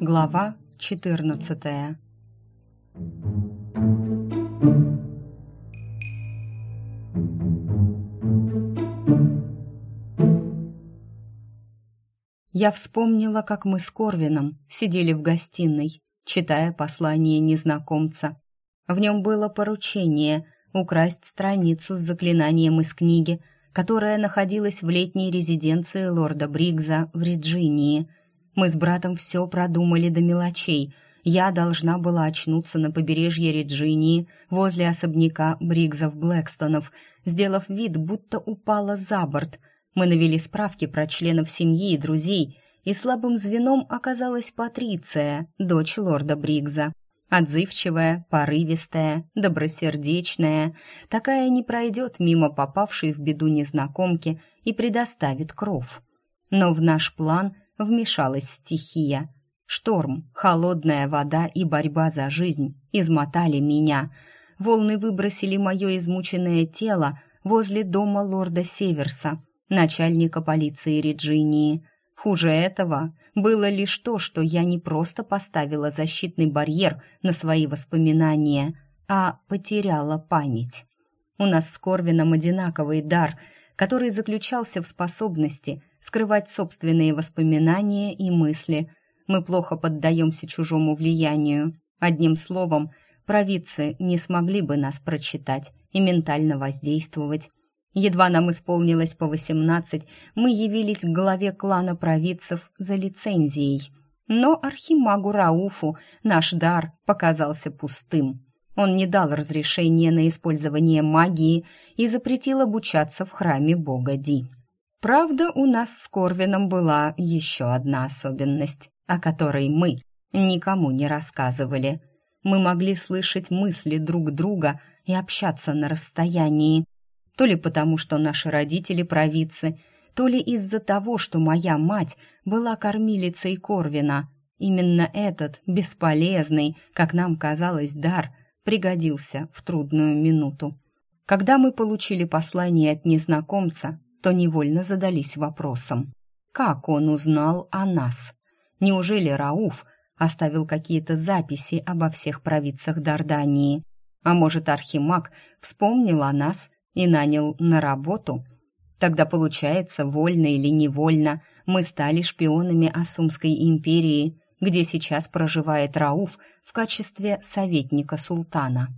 Глава 14 Я вспомнила, как мы с Корвином сидели в гостиной, читая послание незнакомца. В нем было поручение украсть страницу с заклинанием из книги, которая находилась в летней резиденции лорда Бригза в Вирджинии. Мы с братом все продумали до мелочей. Я должна была очнуться на побережье Реджинии возле особняка Бригзов-Блэкстонов, сделав вид, будто упала за борт. Мы навели справки про членов семьи и друзей, и слабым звеном оказалась Патриция, дочь лорда Бригза. Отзывчивая, порывистая, добросердечная, такая не пройдет мимо попавшей в беду незнакомки и предоставит кров. Но в наш план вмешалась стихия. Шторм, холодная вода и борьба за жизнь измотали меня. Волны выбросили мое измученное тело возле дома лорда Северса, начальника полиции Реджинии. Хуже этого было лишь то, что я не просто поставила защитный барьер на свои воспоминания, а потеряла память. У нас с Корвином одинаковый дар, который заключался в способности скрывать собственные воспоминания и мысли. Мы плохо поддаемся чужому влиянию. Одним словом, провидцы не смогли бы нас прочитать и ментально воздействовать. Едва нам исполнилось по восемнадцать, мы явились к главе клана провидцев за лицензией. Но архимагу Рауфу наш дар показался пустым. Он не дал разрешения на использование магии и запретил обучаться в храме бога Ди. Правда, у нас с Корвином была еще одна особенность, о которой мы никому не рассказывали. Мы могли слышать мысли друг друга и общаться на расстоянии, то ли потому, что наши родители провидцы, то ли из-за того, что моя мать была кормилицей Корвина. Именно этот бесполезный, как нам казалось, дар пригодился в трудную минуту. Когда мы получили послание от незнакомца, то невольно задались вопросом, как он узнал о нас? Неужели Рауф оставил какие-то записи обо всех провидцах Дардании? А может, Архимаг вспомнил о нас и нанял на работу. Тогда, получается, вольно или невольно, мы стали шпионами Асумской империи, где сейчас проживает Рауф в качестве советника султана.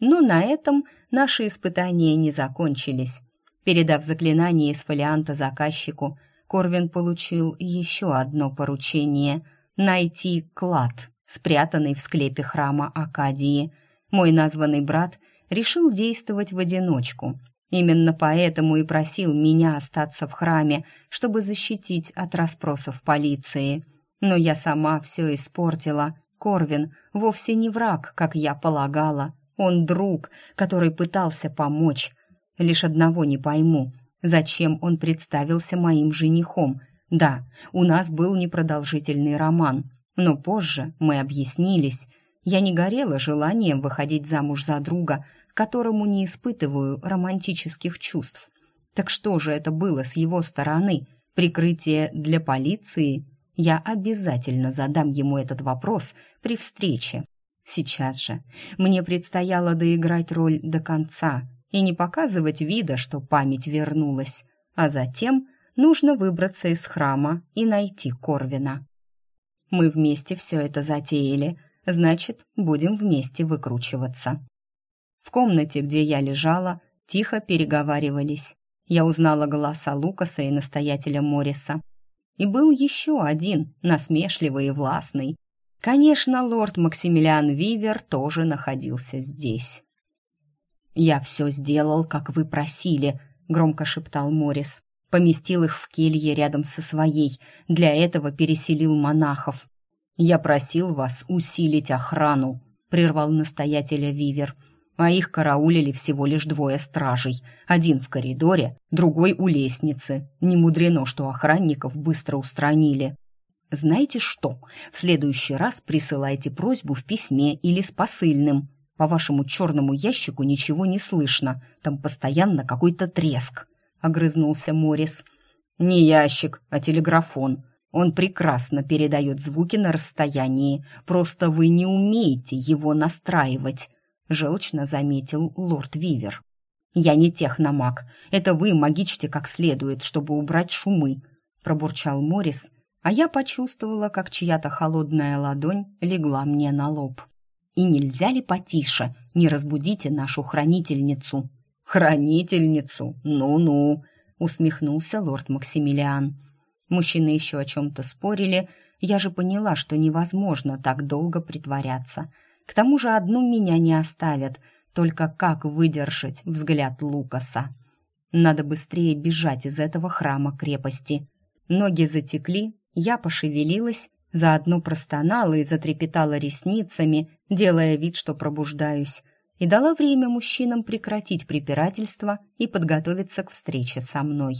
Но на этом наши испытания не закончились. Передав заклинание из фолианта заказчику, Корвин получил еще одно поручение — найти клад, спрятанный в склепе храма Акадии. Мой названный брат решил действовать в одиночку. Именно поэтому и просил меня остаться в храме, чтобы защитить от расспросов полиции. Но я сама все испортила. Корвин вовсе не враг, как я полагала. Он друг, который пытался помочь. Лишь одного не пойму. Зачем он представился моим женихом? Да, у нас был непродолжительный роман, но позже мы объяснились. Я не горела желанием выходить замуж за друга, которому не испытываю романтических чувств. Так что же это было с его стороны? Прикрытие для полиции? Я обязательно задам ему этот вопрос при встрече. Сейчас же мне предстояло доиграть роль до конца и не показывать вида, что память вернулась, а затем нужно выбраться из храма и найти Корвина. Мы вместе все это затеяли, значит, будем вместе выкручиваться. В комнате, где я лежала, тихо переговаривались. Я узнала голоса Лукаса и настоятеля Морриса. И был еще один, насмешливый и властный. Конечно, лорд Максимилиан Вивер тоже находился здесь. «Я все сделал, как вы просили», — громко шептал Моррис. Поместил их в келье рядом со своей. Для этого переселил монахов. «Я просил вас усилить охрану», — прервал настоятеля Вивер а их караулили всего лишь двое стражей. Один в коридоре, другой у лестницы. Не мудрено, что охранников быстро устранили. Знаете что? В следующий раз присылайте просьбу в письме или с посыльным. По вашему черному ящику ничего не слышно. Там постоянно какой-то треск. Огрызнулся Морис. «Не ящик, а телеграфон. Он прекрасно передает звуки на расстоянии, просто вы не умеете его настраивать», — желчно заметил лорд Вивер. «Я не техномаг. Это вы магичьте как следует, чтобы убрать шумы», — пробурчал Морис, а я почувствовала, как чья-то холодная ладонь легла мне на лоб. «И нельзя ли потише? Не разбудите нашу хранительницу». «Хранительницу? Ну-ну», — усмехнулся лорд Максимилиан. Мужчины еще о чем-то спорили, я же поняла, что невозможно так долго притворяться. К тому же одну меня не оставят, только как выдержать взгляд Лукаса. Надо быстрее бежать из этого храма крепости. Ноги затекли, я пошевелилась, заодно простонала и затрепетала ресницами, делая вид, что пробуждаюсь, и дала время мужчинам прекратить препирательство и подготовиться к встрече со мной.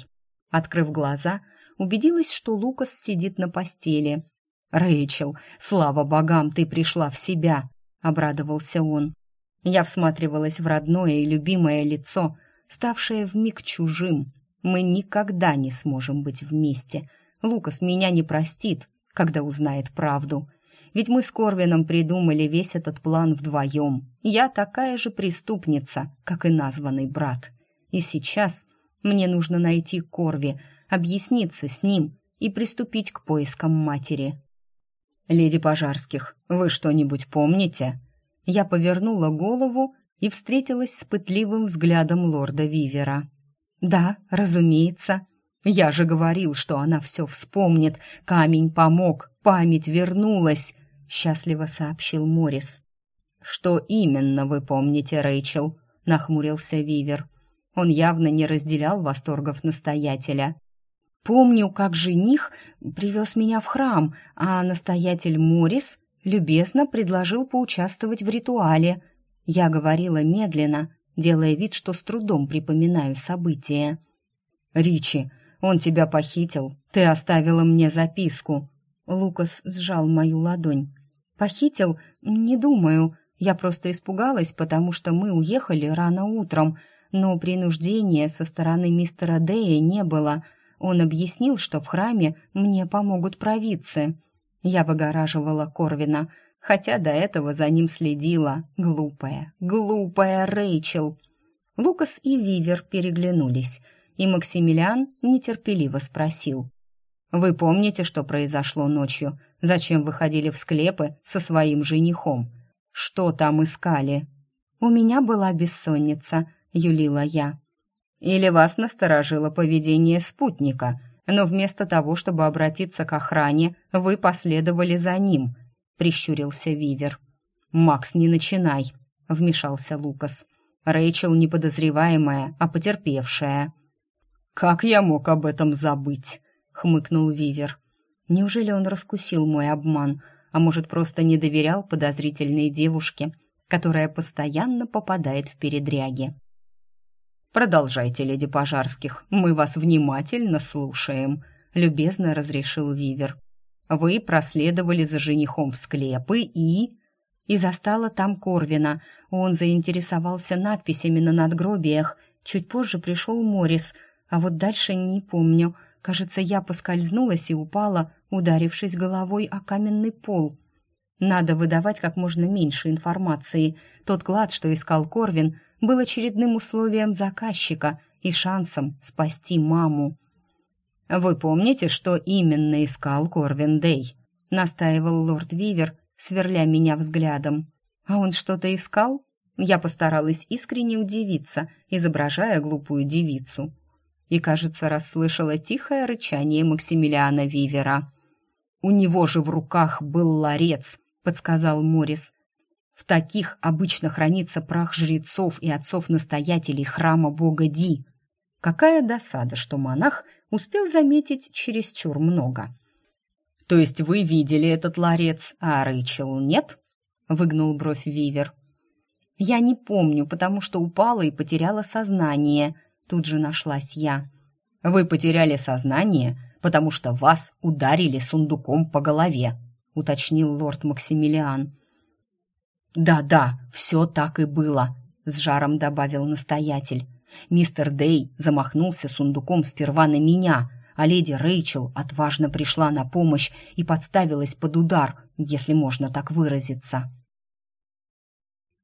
Открыв глаза, убедилась, что Лукас сидит на постели. «Рэйчел, слава богам, ты пришла в себя!» — обрадовался он. Я всматривалась в родное и любимое лицо, ставшее вмиг чужим. Мы никогда не сможем быть вместе — Лукас меня не простит, когда узнает правду. Ведь мы с Корвином придумали весь этот план вдвоем. Я такая же преступница, как и названный брат. И сейчас мне нужно найти Корви, объясниться с ним и приступить к поискам матери. «Леди Пожарских, вы что-нибудь помните?» Я повернула голову и встретилась с пытливым взглядом лорда Вивера. «Да, разумеется», я же говорил, что она все вспомнит. Камень помог, память вернулась, счастливо сообщил Морис. Что именно вы помните, Рэйчел? нахмурился Вивер. Он явно не разделял восторгов настоятеля. Помню, как жених привез меня в храм, а настоятель Морис любезно предложил поучаствовать в ритуале. Я говорила медленно, делая вид, что с трудом припоминаю события. Ричи, он тебя похитил. Ты оставила мне записку». Лукас сжал мою ладонь. «Похитил? Не думаю. Я просто испугалась, потому что мы уехали рано утром, но принуждения со стороны мистера Дэя не было. Он объяснил, что в храме мне помогут провидцы. Я выгораживала Корвина, хотя до этого за ним следила. Глупая, глупая Рэйчел». Лукас и Вивер переглянулись — и Максимилиан нетерпеливо спросил. «Вы помните, что произошло ночью? Зачем вы ходили в склепы со своим женихом? Что там искали?» «У меня была бессонница», — юлила я. «Или вас насторожило поведение спутника, но вместо того, чтобы обратиться к охране, вы последовали за ним», — прищурился Вивер. «Макс, не начинай», — вмешался Лукас. «Рэйчел не подозреваемая, а потерпевшая». «Как я мог об этом забыть?» — хмыкнул Вивер. «Неужели он раскусил мой обман, а может, просто не доверял подозрительной девушке, которая постоянно попадает в передряги?» «Продолжайте, леди Пожарских, мы вас внимательно слушаем», — любезно разрешил Вивер. «Вы проследовали за женихом в склепы и...» «И застала там Корвина. Он заинтересовался надписями на надгробиях. Чуть позже пришел Морис, а вот дальше не помню. Кажется, я поскользнулась и упала, ударившись головой о каменный пол. Надо выдавать как можно меньше информации. Тот клад, что искал Корвин, был очередным условием заказчика и шансом спасти маму. «Вы помните, что именно искал Корвин Дэй?» — настаивал лорд Вивер, сверля меня взглядом. «А он что-то искал?» Я постаралась искренне удивиться, изображая глупую девицу и, кажется, расслышала тихое рычание Максимилиана Вивера. «У него же в руках был ларец», — подсказал Морис. «В таких обычно хранится прах жрецов и отцов-настоятелей храма бога Ди». Какая досада, что монах успел заметить чересчур много. «То есть вы видели этот ларец, а Рэйчел нет?» — выгнул бровь Вивер. «Я не помню, потому что упала и потеряла сознание», Тут же нашлась я. «Вы потеряли сознание, потому что вас ударили сундуком по голове», уточнил лорд Максимилиан. «Да-да, все так и было», — с жаром добавил настоятель. «Мистер Дей замахнулся сундуком сперва на меня, а леди Рэйчел отважно пришла на помощь и подставилась под удар, если можно так выразиться.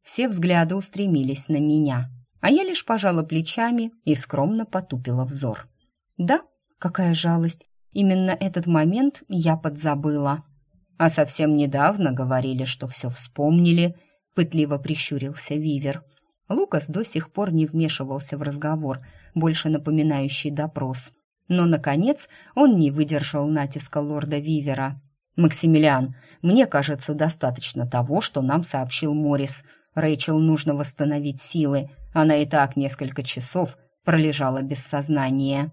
Все взгляды устремились на меня, а я лишь пожала плечами и скромно потупила взор. Да, какая жалость, именно этот момент я подзабыла. А совсем недавно говорили, что все вспомнили, пытливо прищурился Вивер. Лукас до сих пор не вмешивался в разговор, больше напоминающий допрос. Но, наконец, он не выдержал натиска лорда Вивера. «Максимилиан, мне кажется, достаточно того, что нам сообщил Моррис. Рэйчел нужно восстановить силы. Она и так несколько часов пролежала без сознания».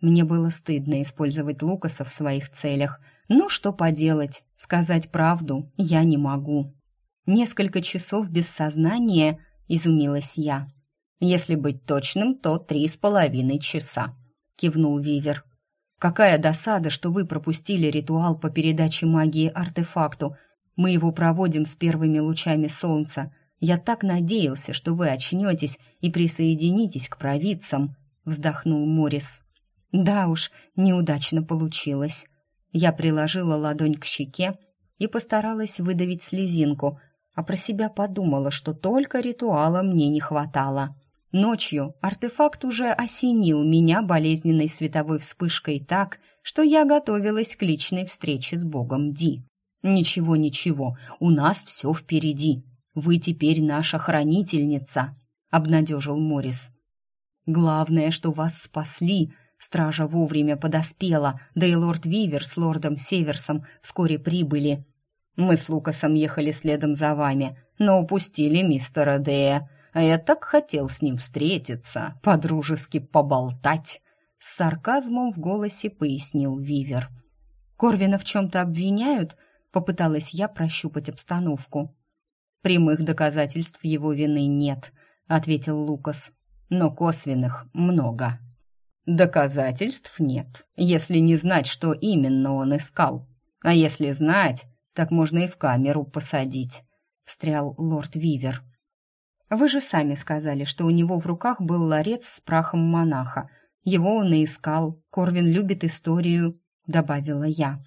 Мне было стыдно использовать Лукаса в своих целях. Но что поделать, сказать правду я не могу. Несколько часов без сознания, изумилась я. Если быть точным, то три с половиной часа, кивнул Вивер. Какая досада, что вы пропустили ритуал по передаче магии артефакту. Мы его проводим с первыми лучами солнца. Я так надеялся, что вы очнетесь и присоединитесь к провидцам, вздохнул Морис. Да уж, неудачно получилось. Я приложила ладонь к щеке и постаралась выдавить слезинку, а про себя подумала, что только ритуала мне не хватало. Ночью артефакт уже осенил меня болезненной световой вспышкой так, что я готовилась к личной встрече с богом Ди. «Ничего, ничего, у нас все впереди. Вы теперь наша хранительница», — обнадежил Морис. «Главное, что вас спасли», Стража вовремя подоспела, да и лорд Вивер с лордом Северсом вскоре прибыли. Мы с Лукасом ехали следом за вами, но упустили мистера Дея, а я так хотел с ним встретиться, подружески поболтать. С сарказмом в голосе пояснил Вивер. «Корвина в чем-то обвиняют?» — попыталась я прощупать обстановку. «Прямых доказательств его вины нет», — ответил Лукас. «Но косвенных много». Доказательств нет, если не знать, что именно он искал. А если знать, так можно и в камеру посадить, встрял лорд Вивер. Вы же сами сказали, что у него в руках был ларец с прахом монаха. Его он и искал. Корвин любит историю, добавила я.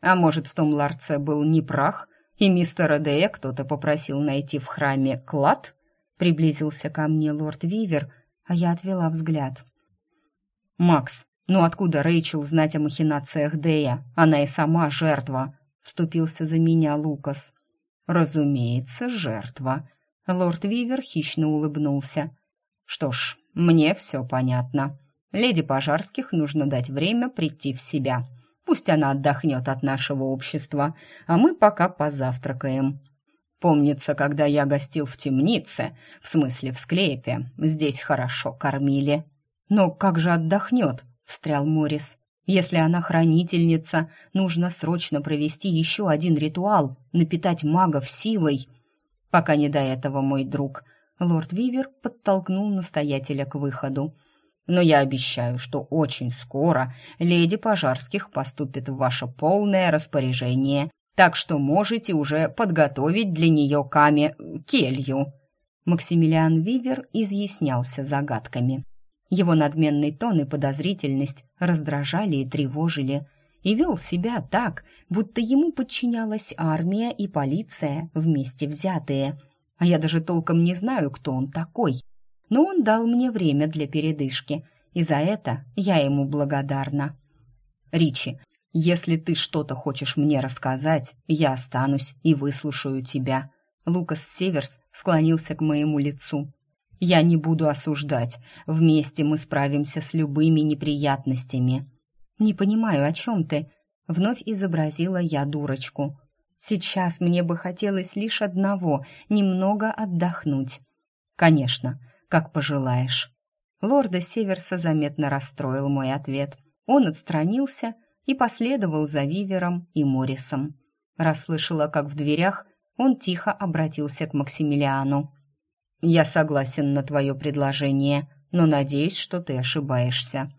А может, в том ларце был не прах, и мистера Дея кто-то попросил найти в храме клад? Приблизился ко мне лорд Вивер, а я отвела взгляд. «Макс, ну откуда Рэйчел знать о махинациях Дэя? Она и сама жертва», — вступился за меня Лукас. «Разумеется, жертва». Лорд Вивер хищно улыбнулся. «Что ж, мне все понятно. Леди Пожарских нужно дать время прийти в себя. Пусть она отдохнет от нашего общества, а мы пока позавтракаем». Помнится, когда я гостил в темнице, в смысле в склепе, здесь хорошо кормили. «Но как же отдохнет?» — встрял Морис. «Если она хранительница, нужно срочно провести еще один ритуал, напитать магов силой». «Пока не до этого, мой друг», — лорд Вивер подтолкнул настоятеля к выходу. «Но я обещаю, что очень скоро леди Пожарских поступит в ваше полное распоряжение, так что можете уже подготовить для нее каме келью». Максимилиан Вивер изъяснялся загадками. Его надменный тон и подозрительность раздражали и тревожили, и вел себя так, будто ему подчинялась армия и полиция вместе взятые. А я даже толком не знаю, кто он такой. Но он дал мне время для передышки, и за это я ему благодарна. Ричи, если ты что-то хочешь мне рассказать, я останусь и выслушаю тебя. Лукас Северс склонился к моему лицу. Я не буду осуждать. Вместе мы справимся с любыми неприятностями. Не понимаю, о чем ты? Вновь изобразила я дурочку. Сейчас мне бы хотелось лишь одного немного отдохнуть. Конечно, как пожелаешь. Лорда Северса заметно расстроил мой ответ. Он отстранился и последовал за Вивером и Моррисом. Расслышала, как в дверях он тихо обратился к Максимилиану. «Я согласен на твое предложение, но надеюсь, что ты ошибаешься».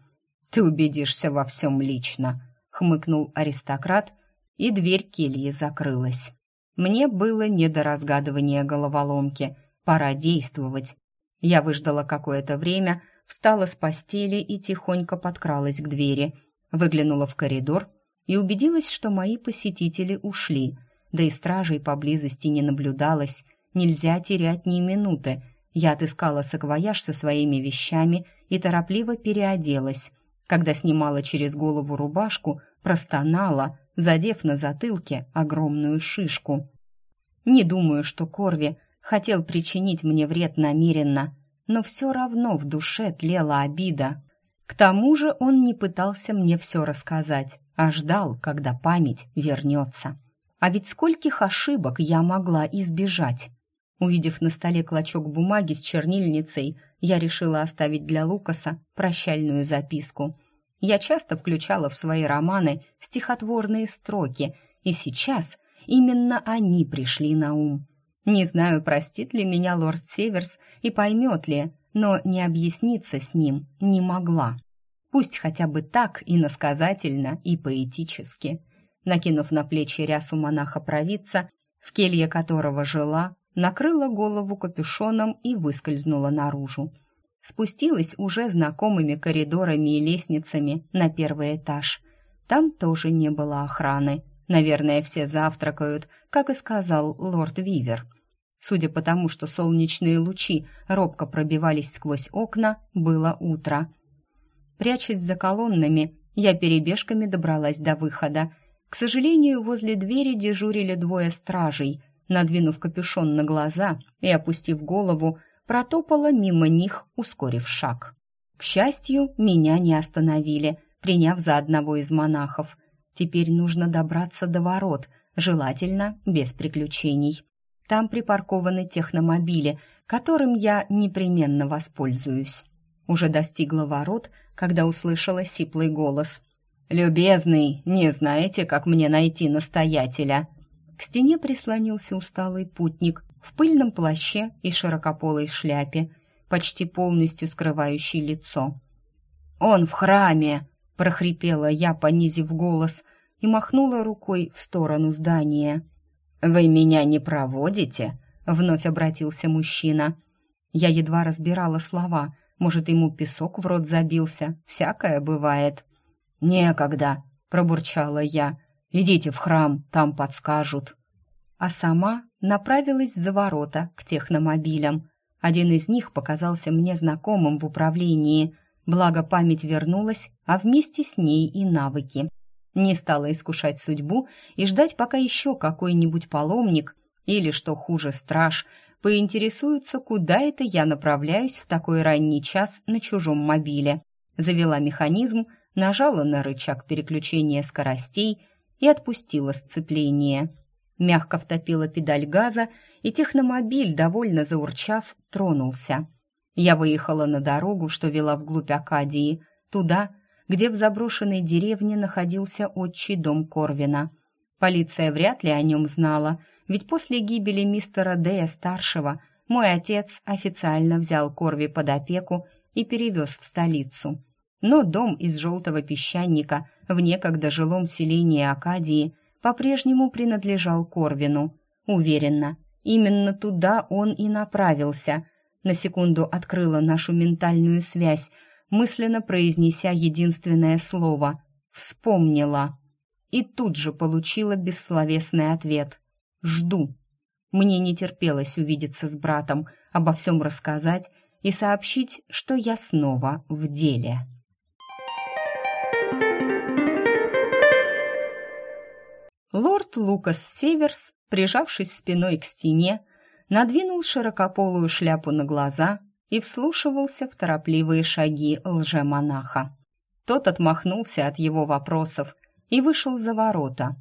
«Ты убедишься во всем лично», — хмыкнул аристократ, и дверь кельи закрылась. Мне было не до разгадывания головоломки, пора действовать. Я выждала какое-то время, встала с постели и тихонько подкралась к двери. выглянула в коридор и убедилась, что мои посетители ушли, да и стражей поблизости не наблюдалось, нельзя терять ни минуты. Я отыскала саквояж со своими вещами и торопливо переоделась. Когда снимала через голову рубашку, простонала, задев на затылке огромную шишку. Не думаю, что Корви хотел причинить мне вред намеренно, но все равно в душе тлела обида. К тому же он не пытался мне все рассказать, а ждал, когда память вернется. А ведь скольких ошибок я могла избежать. Увидев на столе клочок бумаги с чернильницей, я решила оставить для Лукаса прощальную записку. Я часто включала в свои романы стихотворные строки, и сейчас именно они пришли на ум. Не знаю, простит ли меня лорд Северс и поймет ли, но не объясниться с ним не могла. Пусть хотя бы так и насказательно, и поэтически. Накинув на плечи рясу монаха-провидца, в келье которого жила, накрыла голову капюшоном и выскользнула наружу. Спустилась уже знакомыми коридорами и лестницами на первый этаж. Там тоже не было охраны. Наверное, все завтракают, как и сказал лорд Вивер. Судя по тому, что солнечные лучи робко пробивались сквозь окна, было утро. Прячась за колоннами, я перебежками добралась до выхода. К сожалению, возле двери дежурили двое стражей. Надвинув капюшон на глаза и опустив голову, протопала мимо них, ускорив шаг. К счастью, меня не остановили, приняв за одного из монахов. Теперь нужно добраться до ворот, желательно без приключений. Там припаркованы техномобили, которым я непременно воспользуюсь. Уже достигла ворот, когда услышала сиплый голос. «Любезный, не знаете, как мне найти настоятеля?» К стене прислонился усталый путник в пыльном плаще и широкополой шляпе, почти полностью скрывающей лицо. «Он в храме!» — прохрипела я, понизив голос, и махнула рукой в сторону здания. «Вы меня не проводите?» — вновь обратился мужчина. Я едва разбирала слова. Может, ему песок в рот забился. Всякое бывает. «Некогда», — пробурчала я. «Идите в храм, там подскажут». А сама направилась за ворота к техномобилям. Один из них показался мне знакомым в управлении. Благо память вернулась, а вместе с ней и навыки. Не стала искушать судьбу и ждать, пока еще какой-нибудь паломник или, что хуже, страж, поинтересуются, куда это я направляюсь в такой ранний час на чужом мобиле. Завела механизм, нажала на рычаг переключения скоростей и отпустила сцепление. Мягко втопила педаль газа, и техномобиль, довольно заурчав, тронулся. Я выехала на дорогу, что вела вглубь Акадии, туда, где в заброшенной деревне находился отчий дом Корвина. Полиция вряд ли о нем знала, ведь после гибели мистера Дэя-старшего мой отец официально взял Корви под опеку и перевез в столицу. Но дом из желтого песчаника в некогда жилом селении Акадии по-прежнему принадлежал Корвину. Уверенно, именно туда он и направился. На секунду открыла нашу ментальную связь, мысленно произнеся единственное слово «вспомнила». И тут же получила бессловесный ответ «жду». Мне не терпелось увидеться с братом, обо всем рассказать и сообщить, что я снова в деле. Лорд Лукас Северс, прижавшись спиной к стене, надвинул широкополую шляпу на глаза и вслушивался в торопливые шаги лжемонаха. Тот отмахнулся от его вопросов и вышел за ворота.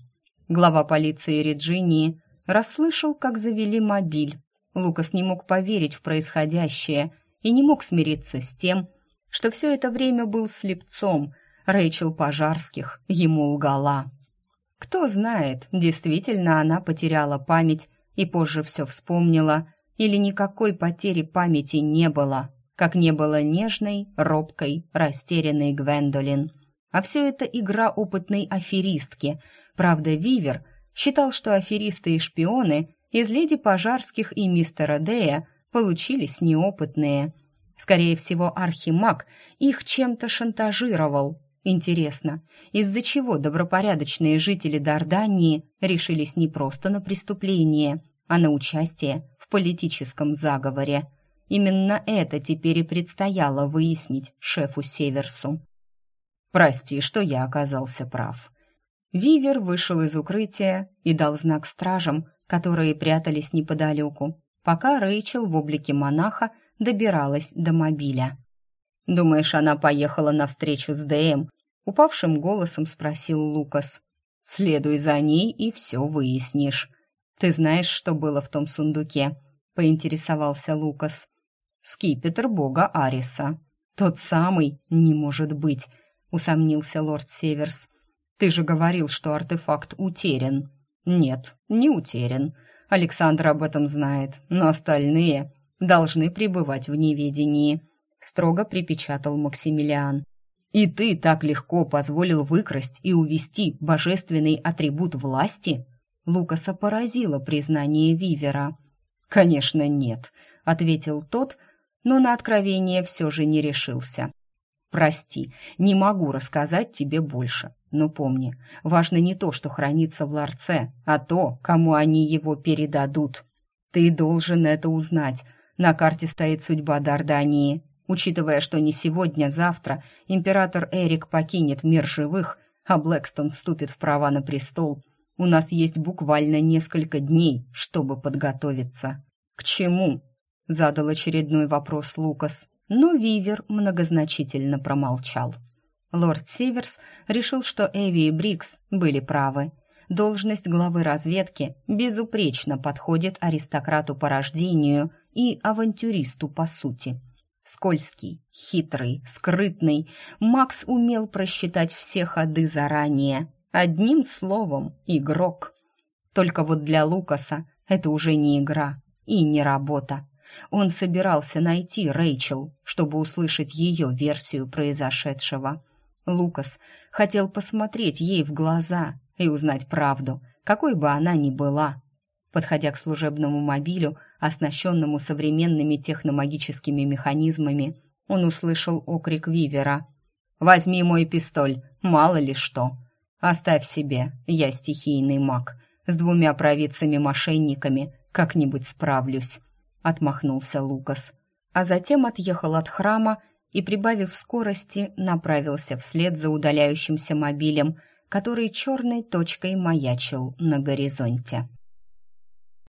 Глава полиции Реджинии расслышал, как завели мобиль. Лукас не мог поверить в происходящее и не мог смириться с тем, что все это время был слепцом. Рэйчел Пожарских ему лгала. Кто знает, действительно она потеряла память и позже все вспомнила, или никакой потери памяти не было, как не было нежной, робкой, растерянной Гвендолин. А все это игра опытной аферистки. Правда, Вивер считал, что аферисты и шпионы из леди Пожарских и мистера Дея получились неопытные. Скорее всего, Архимаг их чем-то шантажировал. Интересно, из-за чего добропорядочные жители Дардании решились не просто на преступление, а на участие в политическом заговоре? Именно это теперь и предстояло выяснить шефу Северсу. «Прости, что я оказался прав». Вивер вышел из укрытия и дал знак стражам, которые прятались неподалеку, пока Рэйчел в облике монаха добиралась до мобиля. «Думаешь, она поехала навстречу с Дэем?» — упавшим голосом спросил Лукас. «Следуй за ней и все выяснишь. Ты знаешь, что было в том сундуке?» — поинтересовался Лукас. «Скипетр бога Ариса». «Тот самый не может быть», — усомнился лорд Северс. «Ты же говорил, что артефакт утерян». «Нет, не утерян. Александр об этом знает, но остальные должны пребывать в неведении», — строго припечатал Максимилиан. «И ты так легко позволил выкрасть и увести божественный атрибут власти?» Лукаса поразило признание Вивера. «Конечно, нет», — ответил тот, но на откровение все же не решился. «Прости, не могу рассказать тебе больше, но помни, важно не то, что хранится в ларце, а то, кому они его передадут. Ты должен это узнать. На карте стоит судьба Дардании. Учитывая, что не сегодня-завтра император Эрик покинет мир живых, а Блэкстон вступит в права на престол, у нас есть буквально несколько дней, чтобы подготовиться. К чему? Задал очередной вопрос Лукас, но Вивер многозначительно промолчал. Лорд Северс решил, что Эви и Брикс были правы. Должность главы разведки безупречно подходит аристократу по рождению и авантюристу по сути. Скользкий, хитрый, скрытный, Макс умел просчитать все ходы заранее. Одним словом, игрок. Только вот для Лукаса это уже не игра и не работа. Он собирался найти Рэйчел, чтобы услышать ее версию произошедшего. Лукас хотел посмотреть ей в глаза и узнать правду, какой бы она ни была. Подходя к служебному мобилю, оснащенному современными техномагическими механизмами, он услышал окрик Вивера. «Возьми мой пистоль, мало ли что. Оставь себе, я стихийный маг. С двумя провидцами-мошенниками как-нибудь справлюсь», — отмахнулся Лукас. А затем отъехал от храма и, прибавив скорости, направился вслед за удаляющимся мобилем, который черной точкой маячил на горизонте.